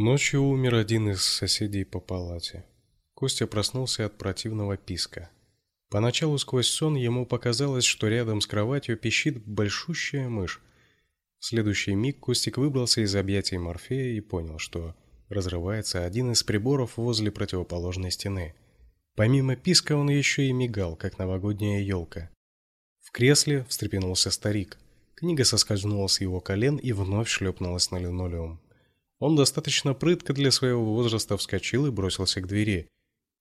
Ночью умер один из соседей по палате. Костя проснулся от противного писка. Поначалу сквозь сон ему показалось, что рядом с кроватью пищит большущая мышь. В следующий миг Костик выбрался из объятий Морфея и понял, что разрывается один из приборов возле противоположной стены. Помимо писка он еще и мигал, как новогодняя елка. В кресле встрепенулся старик. Книга соскользнула с его колен и вновь шлепнулась на линолеум. Он достаточно прытко для своего возраста вскочил и бросился к двери.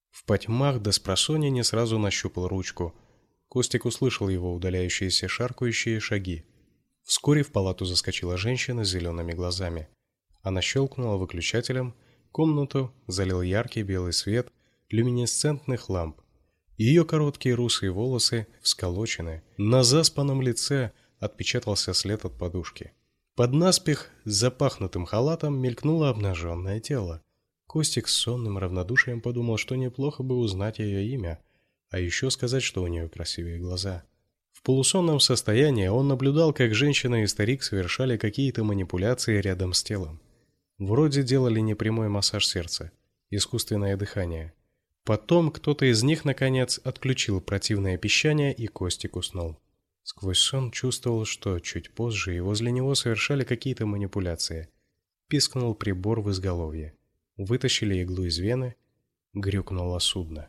В потьмах до спросонья не сразу нащупал ручку. Костик услышал его удаляющиеся шаркающие шаги. Вскоре в палату заскочила женщина с зелеными глазами. Она щелкнула выключателем, комнату залил яркий белый свет люминесцентных ламп. Ее короткие русые волосы всколочены, на заспанном лице отпечатался след от подушки. Под наспех с запахнутым халатом мелькнуло обнаженное тело. Костик с сонным равнодушием подумал, что неплохо бы узнать ее имя, а еще сказать, что у нее красивые глаза. В полусонном состоянии он наблюдал, как женщина и старик совершали какие-то манипуляции рядом с телом. Вроде делали непрямой массаж сердца, искусственное дыхание. Потом кто-то из них наконец отключил противное пищание, и Костик уснул. Сквозь сон чувствовал, что чуть позже и возле него совершали какие-то манипуляции. Пискнул прибор в изголовье. Вытащили иглу из вены, грюкнуло судно.